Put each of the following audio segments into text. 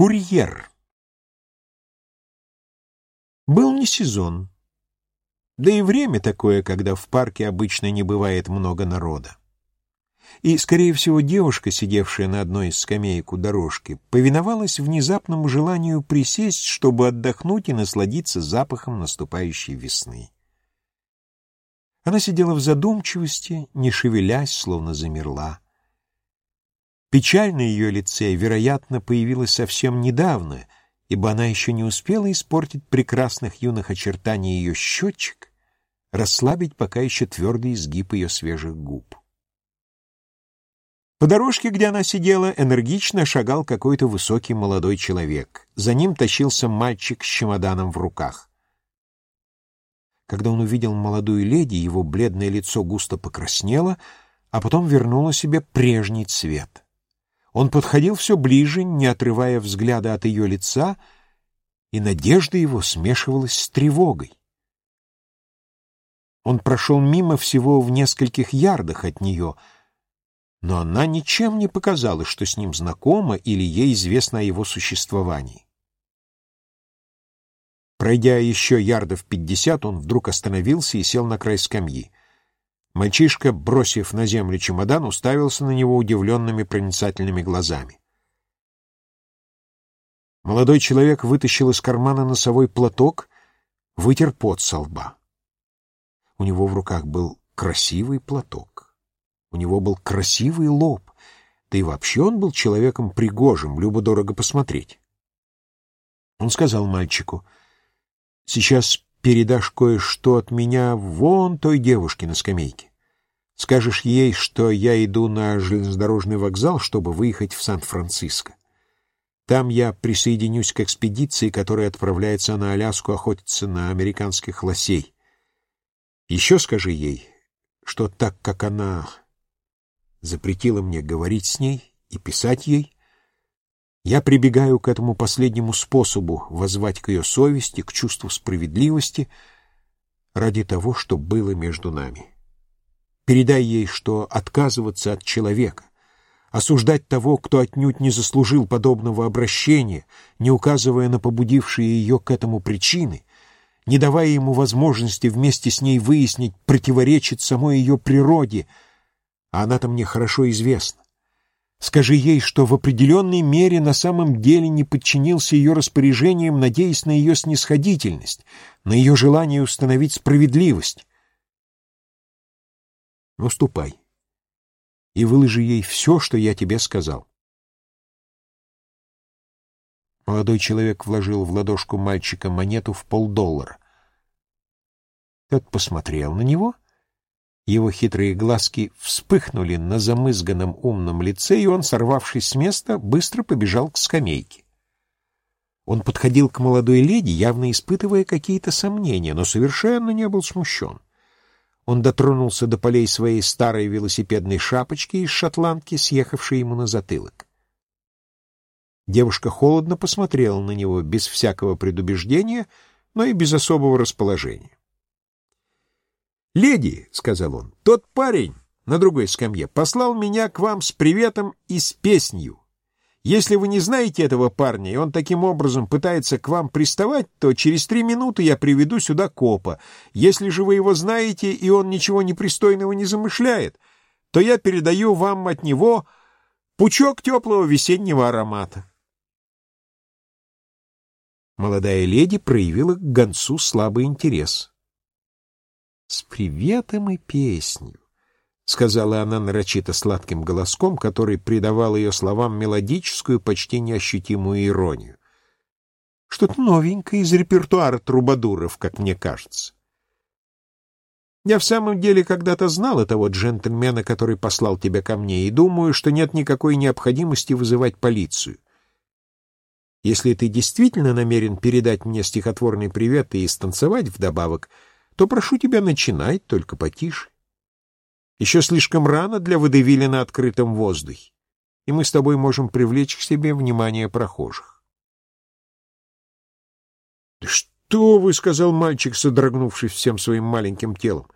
Курьер. Был не сезон. Да и время такое, когда в парке обычно не бывает много народа. И, скорее всего, девушка, сидевшая на одной из скамеек у дорожки, повиновалась внезапному желанию присесть, чтобы отдохнуть и насладиться запахом наступающей весны. Она сидела в задумчивости, не шевелясь, словно замерла. Печаль на ее лице, вероятно, появилась совсем недавно, ибо она еще не успела испортить прекрасных юных очертаний ее щечек, расслабить пока еще твердый изгиб ее свежих губ. По дорожке, где она сидела, энергично шагал какой-то высокий молодой человек. За ним тащился мальчик с чемоданом в руках. Когда он увидел молодую леди, его бледное лицо густо покраснело, а потом вернуло себе прежний цвет. Он подходил все ближе, не отрывая взгляда от ее лица, и надежда его смешивалась с тревогой. Он прошел мимо всего в нескольких ярдах от нее, но она ничем не показала, что с ним знакома или ей известно о его существовании. Пройдя еще ярдов пятьдесят, он вдруг остановился и сел на край скамьи. Мальчишка, бросив на землю чемодан, уставился на него удивленными проницательными глазами. Молодой человек вытащил из кармана носовой платок, вытер пот со лба. У него в руках был красивый платок. У него был красивый лоб, да и вообще он был человеком пригожим, любо-дорого посмотреть. Он сказал мальчику, «Сейчас передашь кое-что от меня вон той девушке на скамейке. Скажешь ей, что я иду на железнодорожный вокзал, чтобы выехать в Сан-Франциско. Там я присоединюсь к экспедиции, которая отправляется на Аляску охотиться на американских лосей. Еще скажи ей, что так как она запретила мне говорить с ней и писать ей, я прибегаю к этому последнему способу возвать к ее совести, к чувству справедливости ради того, что было между нами. Передай ей, что отказываться от человека, осуждать того, кто отнюдь не заслужил подобного обращения, не указывая на побудившие ее к этому причины, не давая ему возможности вместе с ней выяснить, противоречит самой ее природе, а она-то мне хорошо известна. Скажи ей, что в определенной мере на самом деле не подчинился ее распоряжениям, надеясь на ее снисходительность, на ее желание установить справедливость. Ну, ступай и выложи ей все, что я тебе сказал. Молодой человек вложил в ладошку мальчика монету в полдоллара. Тот посмотрел на него — его хитрые глазки вспыхнули на замызганном умном лице, и он, сорвавшись с места, быстро побежал к скамейке. Он подходил к молодой леди, явно испытывая какие-то сомнения, но совершенно не был смущен. Он дотронулся до полей своей старой велосипедной шапочки из шотландки, съехавшей ему на затылок. Девушка холодно посмотрела на него, без всякого предубеждения, но и без особого расположения. «Леди», — сказал он, — «тот парень на другой скамье послал меня к вам с приветом и с песнью. Если вы не знаете этого парня, и он таким образом пытается к вам приставать, то через три минуты я приведу сюда копа. Если же вы его знаете, и он ничего непристойного не замышляет, то я передаю вам от него пучок теплого весеннего аромата». Молодая леди проявила к гонцу слабый интерес с приветом и песнью, — сказала она нарочито сладким голоском, который придавал ее словам мелодическую, почти неощутимую иронию. Что-то новенькое из репертуара трубадуров, как мне кажется. Я в самом деле когда-то знал этого джентльмена, который послал тебя ко мне, и думаю, что нет никакой необходимости вызывать полицию. Если ты действительно намерен передать мне стихотворный привет и станцевать вдобавок — то прошу тебя начинать, только потише. Еще слишком рано для водевиля на открытом воздухе, и мы с тобой можем привлечь к себе внимание прохожих. — Да что вы, — сказал мальчик, содрогнувшись всем своим маленьким телом.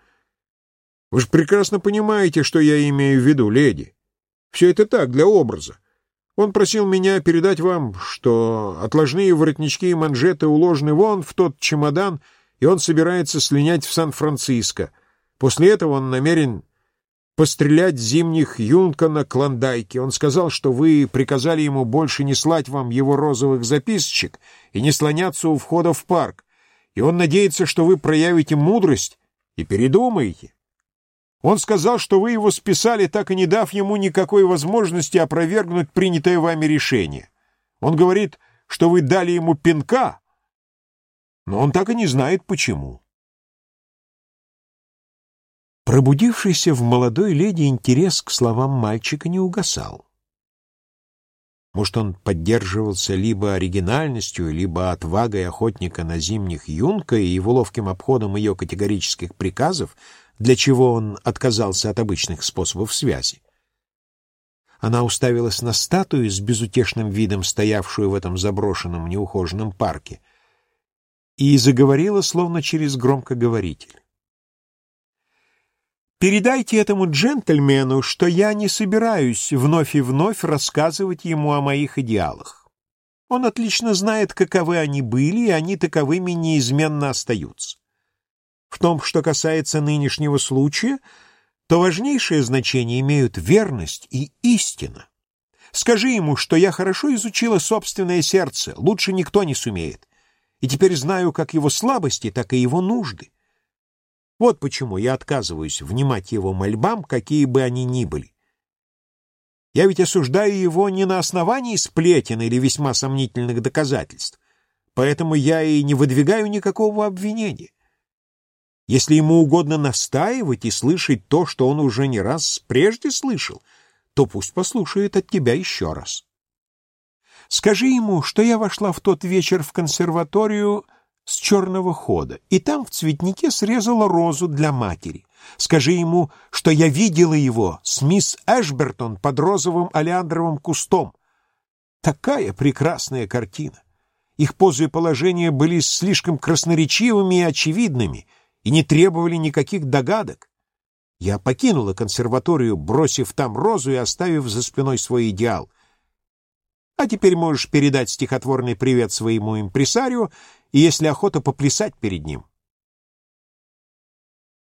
— Вы же прекрасно понимаете, что я имею в виду, леди. Все это так, для образа. Он просил меня передать вам, что отложные воротнички и манжеты уложены вон в тот чемодан, и он собирается слинять в Сан-Франциско. После этого он намерен пострелять зимних юнка на Клондайке. Он сказал, что вы приказали ему больше не слать вам его розовых записочек и не слоняться у входа в парк, и он надеется, что вы проявите мудрость и передумаете. Он сказал, что вы его списали, так и не дав ему никакой возможности опровергнуть принятое вами решение. Он говорит, что вы дали ему пинка, но он так и не знает, почему. Пробудившийся в молодой леди интерес к словам мальчика не угасал. Может, он поддерживался либо оригинальностью, либо отвагой охотника на зимних юнка и его ловким обходом ее категорических приказов, для чего он отказался от обычных способов связи. Она уставилась на статую с безутешным видом, стоявшую в этом заброшенном неухоженном парке, и заговорила, словно через громкоговоритель. «Передайте этому джентльмену, что я не собираюсь вновь и вновь рассказывать ему о моих идеалах. Он отлично знает, каковы они были, и они таковыми неизменно остаются. В том, что касается нынешнего случая, то важнейшее значение имеют верность и истина. Скажи ему, что я хорошо изучила собственное сердце, лучше никто не сумеет, и теперь знаю как его слабости, так и его нужды. Вот почему я отказываюсь внимать его мольбам, какие бы они ни были. Я ведь осуждаю его не на основании сплетен или весьма сомнительных доказательств, поэтому я и не выдвигаю никакого обвинения. Если ему угодно настаивать и слышать то, что он уже не раз прежде слышал, то пусть послушает от тебя еще раз. Скажи ему, что я вошла в тот вечер в консерваторию с черного хода, и там в цветнике срезала розу для матери. Скажи ему, что я видела его с мисс Эшбертон под розовым олеандровым кустом. Такая прекрасная картина! Их позы и положения были слишком красноречивыми и очевидными — и не требовали никаких догадок. Я покинула консерваторию, бросив там розу и оставив за спиной свой идеал. А теперь можешь передать стихотворный привет своему импресарио, и, если охота, поплясать перед ним.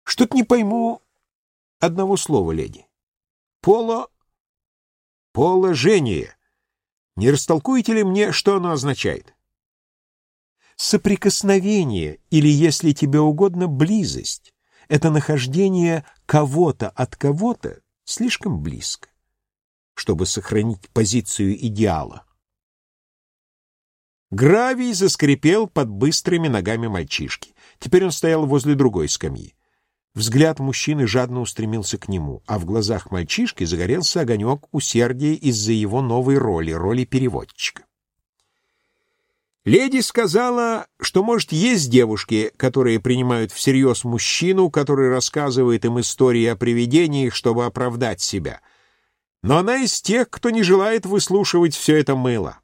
Что-то не пойму одного слова, леди. Поло... Положение. Не растолкуете ли мне, что оно означает? Соприкосновение, или, если тебе угодно, близость — это нахождение кого-то от кого-то слишком близко, чтобы сохранить позицию идеала. Гравий заскрипел под быстрыми ногами мальчишки. Теперь он стоял возле другой скамьи. Взгляд мужчины жадно устремился к нему, а в глазах мальчишки загорелся огонек усердия из-за его новой роли, роли переводчика. Леди сказала, что, может, есть девушки, которые принимают всерьез мужчину, который рассказывает им истории о привидениях, чтобы оправдать себя. Но она из тех, кто не желает выслушивать все это мыло.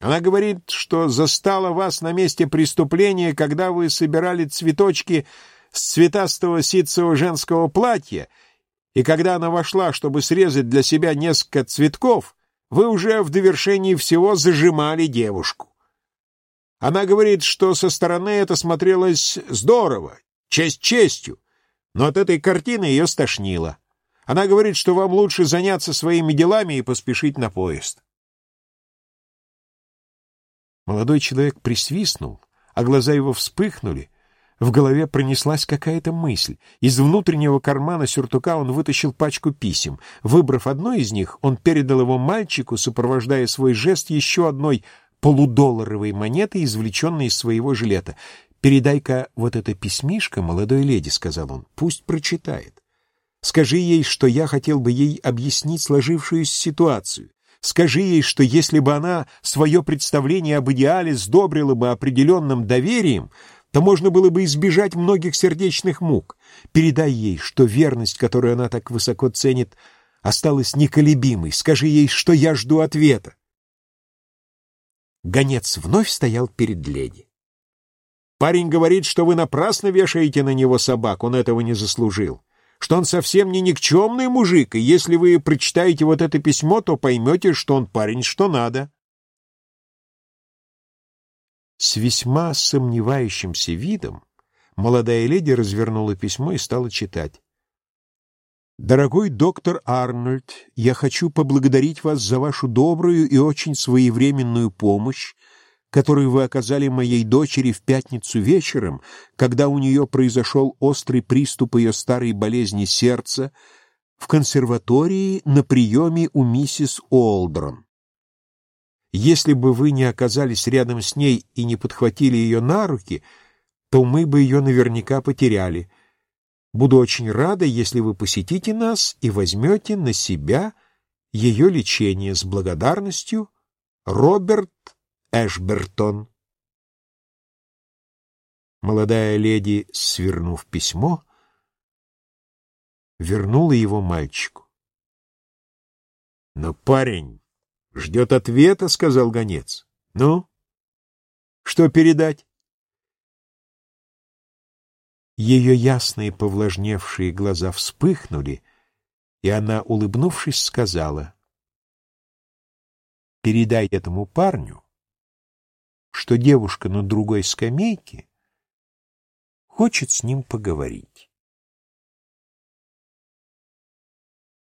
Она говорит, что застала вас на месте преступления, когда вы собирали цветочки с цветастого ситцевого женского платья, и когда она вошла, чтобы срезать для себя несколько цветков, вы уже в довершении всего зажимали девушку. Она говорит, что со стороны это смотрелось здорово, честь честью, но от этой картины ее стошнило. Она говорит, что вам лучше заняться своими делами и поспешить на поезд. Молодой человек присвистнул, а глаза его вспыхнули. В голове пронеслась какая-то мысль. Из внутреннего кармана сюртука он вытащил пачку писем. Выбрав одно из них, он передал его мальчику, сопровождая свой жест еще одной полудолларовой монеты, извлеченной из своего жилета. «Передай-ка вот это письмишко молодой леди», — сказал он, — «пусть прочитает. Скажи ей, что я хотел бы ей объяснить сложившуюся ситуацию. Скажи ей, что если бы она свое представление об идеале сдобрила бы определенным доверием, то можно было бы избежать многих сердечных мук. Передай ей, что верность, которую она так высоко ценит, осталась неколебимой. Скажи ей, что я жду ответа. Гонец вновь стоял перед леди. «Парень говорит, что вы напрасно вешаете на него собак, он этого не заслужил. Что он совсем не никчемный мужик, и если вы прочитаете вот это письмо, то поймете, что он парень что надо. С весьма сомневающимся видом молодая леди развернула письмо и стала читать. «Дорогой доктор Арнольд, я хочу поблагодарить вас за вашу добрую и очень своевременную помощь, которую вы оказали моей дочери в пятницу вечером, когда у нее произошел острый приступ ее старой болезни сердца в консерватории на приеме у миссис Олдрон. Если бы вы не оказались рядом с ней и не подхватили ее на руки, то мы бы ее наверняка потеряли. Буду очень рада, если вы посетите нас и возьмете на себя ее лечение с благодарностью. Роберт Эшбертон. Молодая леди, свернув письмо, вернула его мальчику. — Но парень Ждет ответа, — сказал гонец. Ну, что передать? Ее ясные повлажневшие глаза вспыхнули, и она, улыбнувшись, сказала, «Передай этому парню, что девушка на другой скамейке хочет с ним поговорить».